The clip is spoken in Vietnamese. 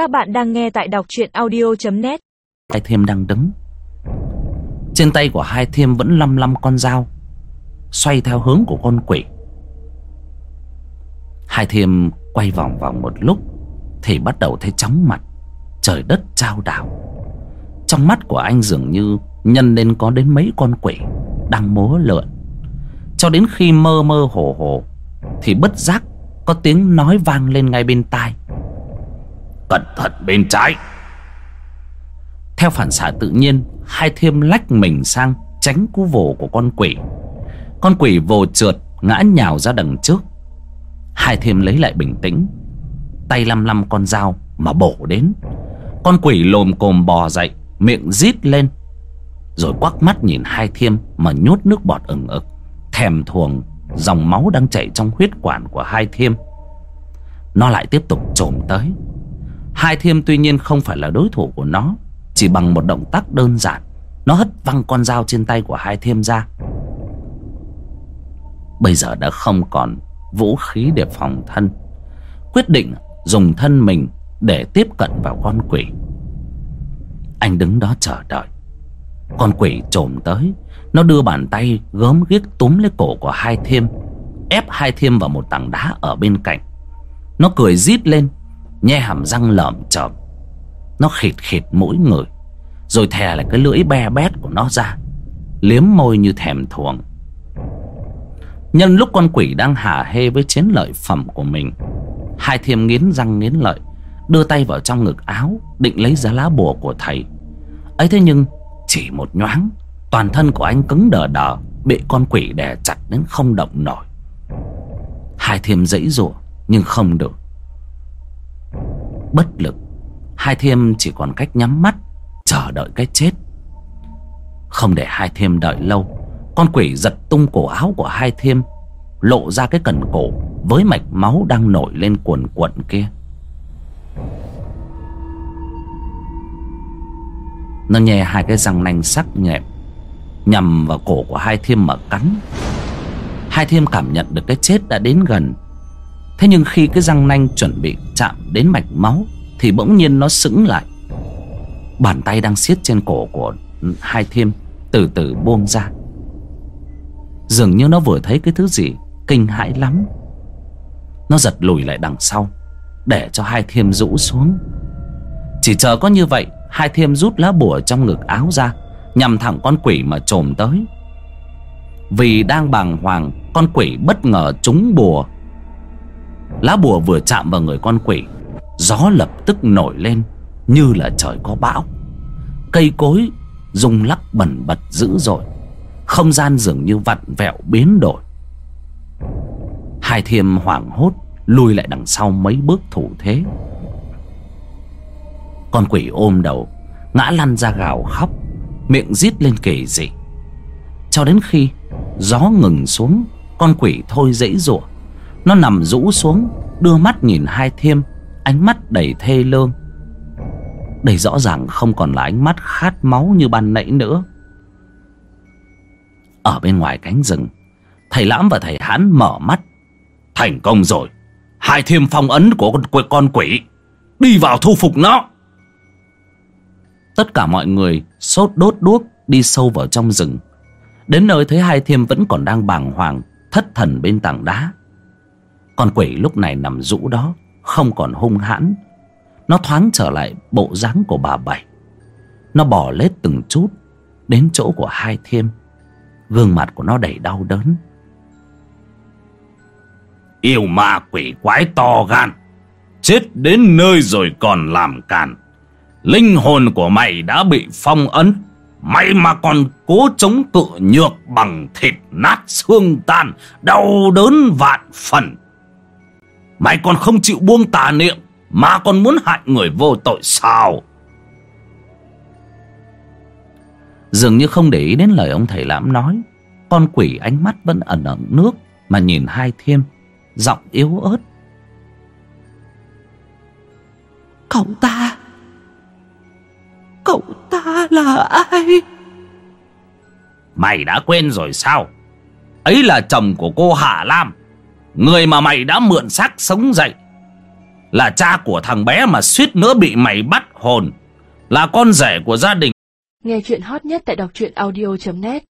Các bạn đang nghe tại đọc truyện audio.net Hai Thiêm đang đứng. Trên tay của Hai Thiêm vẫn lăm lăm con dao, Xoay theo hướng của con quỷ. Hai Thiêm quay vòng vòng một lúc, Thì bắt đầu thấy chóng mặt, Trời đất trao đảo. Trong mắt của anh dường như Nhân lên có đến mấy con quỷ Đang múa lượn. Cho đến khi mơ mơ hồ hồ, Thì bất giác Có tiếng nói vang lên ngay bên tai. Cẩn thận bên trái. Theo phản xạ tự nhiên, Hai thiêm lách mình sang Tránh cú vồ của con quỷ. Con quỷ vồ trượt, Ngã nhào ra đằng trước. Hai thiêm lấy lại bình tĩnh. Tay lăm lăm con dao mà bổ đến. Con quỷ lồm cồm bò dậy, Miệng rít lên. Rồi quắc mắt nhìn hai thiêm Mà nhốt nước bọt ửng ực, Thèm thuồng Dòng máu đang chảy trong huyết quản của hai thiêm. Nó lại tiếp tục trồm tới. Hai thiêm tuy nhiên không phải là đối thủ của nó, Chỉ bằng một động tác đơn giản. Nó hất văng con dao trên tay của hai thiêm ra. Bây giờ đã không còn vũ khí để phòng thân. Quyết định dùng thân mình để tiếp cận vào con quỷ. Anh đứng đó chờ đợi. Con quỷ trồm tới. Nó đưa bàn tay gớm ghiếc túm lấy cổ của hai thiêm, Ép hai thiêm vào một tảng đá ở bên cạnh. Nó cười rít lên. Nhe hàm răng lởm chởm. Nó khịt khịt mũi người, Rồi thè lại cái lưỡi be bét của nó ra, Liếm môi như thèm thuồng. Nhân lúc con quỷ đang hả hê với chiến lợi phẩm của mình, Hai thiêm nghiến răng nghiến lợi, Đưa tay vào trong ngực áo, Định lấy giá lá bùa của thầy. Ấy thế nhưng, chỉ một nhoáng, Toàn thân của anh cứng đờ đờ, Bị con quỷ đè chặt đến không động nổi. Hai thiêm dãy rủa, Nhưng không được. Bất lực. Hai thiêm chỉ còn cách nhắm mắt, Chờ đợi cái chết. Không để hai thiêm đợi lâu, Con quỷ giật tung cổ áo của hai thiêm, Lộ ra cái cần cổ Với mạch máu đang nổi lên cuồn cuộn kia. Nó nhè hai cái răng nanh sắc nhẹp, Nhằm vào cổ của hai thiêm mà cắn. Hai thiêm cảm nhận được cái chết đã đến gần. Thế nhưng khi cái răng nanh chuẩn bị chạm đến mạch máu, Thì bỗng nhiên nó sững lại. Bàn tay đang siết trên cổ của hai thiêm Từ từ buông ra. Dường như nó vừa thấy cái thứ gì Kinh hãi lắm. Nó giật lùi lại đằng sau, Để cho hai thiêm rũ xuống. Chỉ chờ có như vậy, Hai thiêm rút lá bùa trong ngực áo ra, Nhằm thẳng con quỷ mà trồm tới. Vì đang bàng hoàng, Con quỷ bất ngờ trúng bùa. Lá bùa vừa chạm vào người con quỷ, Gió lập tức nổi lên Như là trời có bão. Cây cối rung lắc bẩn bật dữ dội, Không gian dường như vặn vẹo biến đổi. Hai thiêm hoảng hốt Lùi lại đằng sau mấy bước thủ thế. Con quỷ ôm đầu, Ngã lăn ra gào khóc, Miệng rít lên kỳ dị. Cho đến khi Gió ngừng xuống, Con quỷ thôi dãy ruộng nó nằm rũ xuống Đưa mắt nhìn hai thiêm Ánh mắt đầy thê lương. Đây rõ ràng không còn là ánh mắt khát máu như ban nãy nữa. Ở bên ngoài cánh rừng Thầy Lãm và thầy Hán mở mắt. Thành công rồi Hai thiêm phong ấn của con, con quỷ Đi vào thu phục nó. Tất cả mọi người sốt đốt đuốc đi sâu vào trong rừng. Đến nơi thấy hai thiêm vẫn còn đang bàng hoàng Thất thần bên tảng đá. Con quỷ lúc này nằm rũ đó, Không còn hung hãn. Nó thoáng trở lại bộ dáng của bà Bảy. Nó bỏ lết từng chút Đến chỗ của hai thiêm. Gương mặt của nó đầy đau đớn. Yêu ma quỷ quái to gan, Chết đến nơi rồi còn làm càn. Linh hồn của mày đã bị phong ấn Mày mà còn cố chống cự nhược bằng thịt nát xương tan, Đau đớn vạn phần. Mày còn không chịu buông tà niệm Mà còn muốn hại người vô tội sao? Dường như không để ý đến lời ông thầy lãm nói Con quỷ ánh mắt vẫn ẩn ẩn nước Mà nhìn hai thiêm Giọng yếu ớt. Cậu ta Cậu ta là ai? Mày đã quên rồi sao? Ấy là chồng của cô Hạ Lam Người mà mày đã mượn xác sống dậy Là cha của thằng bé mà suýt nữa bị mày bắt hồn, Là con rể của gia đình. Nghe chuyện hot nhất tại đọc truyện audio.net